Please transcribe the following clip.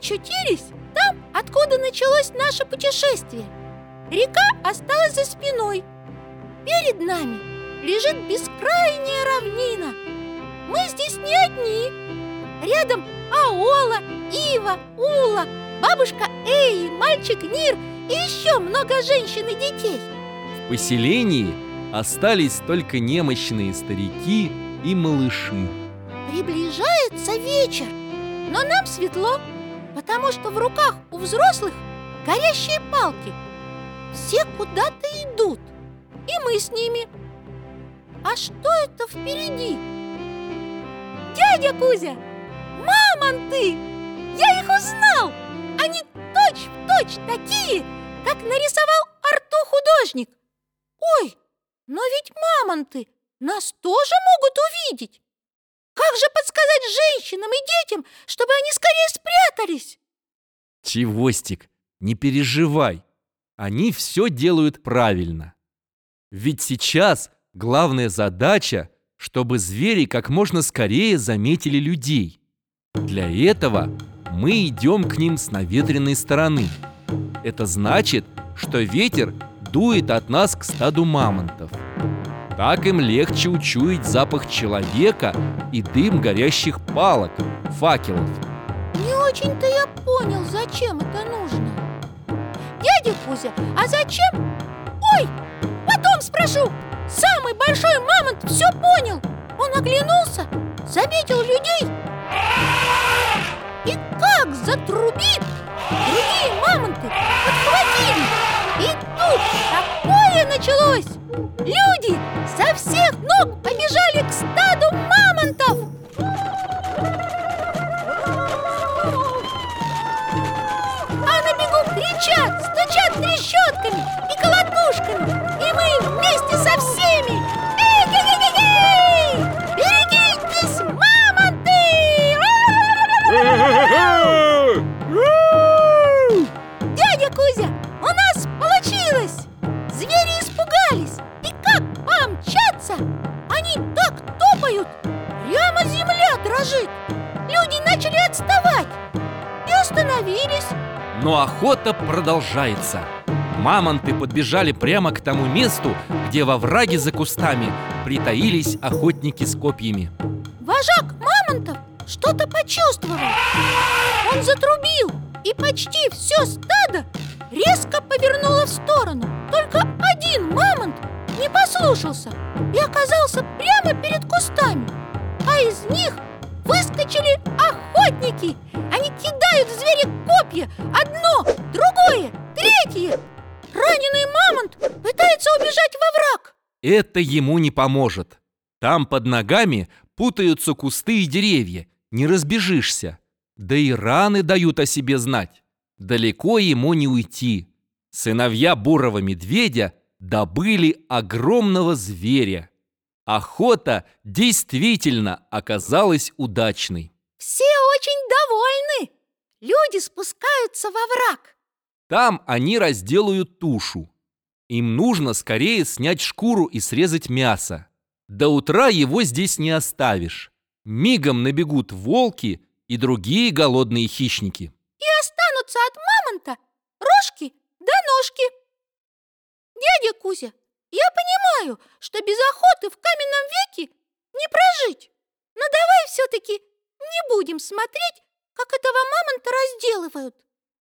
очутились там, откуда началось наше путешествие. Река осталась за спиной. Перед нами лежит бескрайняя равнина. Мы здесь не одни. Рядом Аола, Ива, Ула, бабушка Эй, мальчик Нир и еще много женщин и детей. В поселении остались только немощные старики и малыши. Приближается вечер, но нам светло, потому что в руках у взрослых горящие палки. Все куда-то идут, и мы с ними. А что это впереди? Дядя Кузя, мамонты! Я их узнал! Они точь-в-точь такие, как нарисовал Арту художник. Ой, но ведь мамонты нас тоже могут увидеть. Как же подсказать женщинам и детям, чтобы они скорее спрятались? Чевостик, не переживай. Они все делают правильно. Ведь сейчас главная задача, чтобы звери как можно скорее заметили людей. Для этого мы идем к ним с наветренной стороны. Это значит, что ветер дует от нас к стаду мамонтов. Так им легче учуять запах человека и дым горящих палок, факелов. Не очень-то я понял, зачем это нужно. Дядя Кузя, а зачем? Ой, потом спрошу. Самый большой мамонт все понял. Он оглянулся, заметил людей и как затрубит, ног побежали к стаду мамонтов! А на бегу кричат, стучат трещотками и колотушками дрожит Люди начали отставать И остановились. Но охота продолжается. Мамонты подбежали прямо к тому месту, где во враге за кустами притаились охотники с копьями. Вожак мамонтов что-то почувствовал. Он затрубил И почти все стадо резко повернуло в сторону. Только один мамонт не послушался И оказался прямо перед кустами. А из них выскочили охотники Они кидают в зверя копья Одно, другое, третье Раненый мамонт пытается убежать во враг Это ему не поможет. Там под ногами путаются кусты и деревья, не разбежишься. Да и раны дают о себе знать. Далеко ему не уйти. Сыновья бурого медведя добыли огромного зверя. Охота действительно оказалась удачной. Все очень довольны Люди спускаются во враг Там они разделают тушу. Им нужно скорее снять шкуру и срезать мясо. До утра его здесь не оставишь. Мигом набегут волки и другие голодные хищники. И останутся от мамонта рожки да ножки Дядя Кузя, я понимаю, что без охоты в каменном веке не прожить. Но давай все-таки не будем смотреть, как этого мамонта разделывают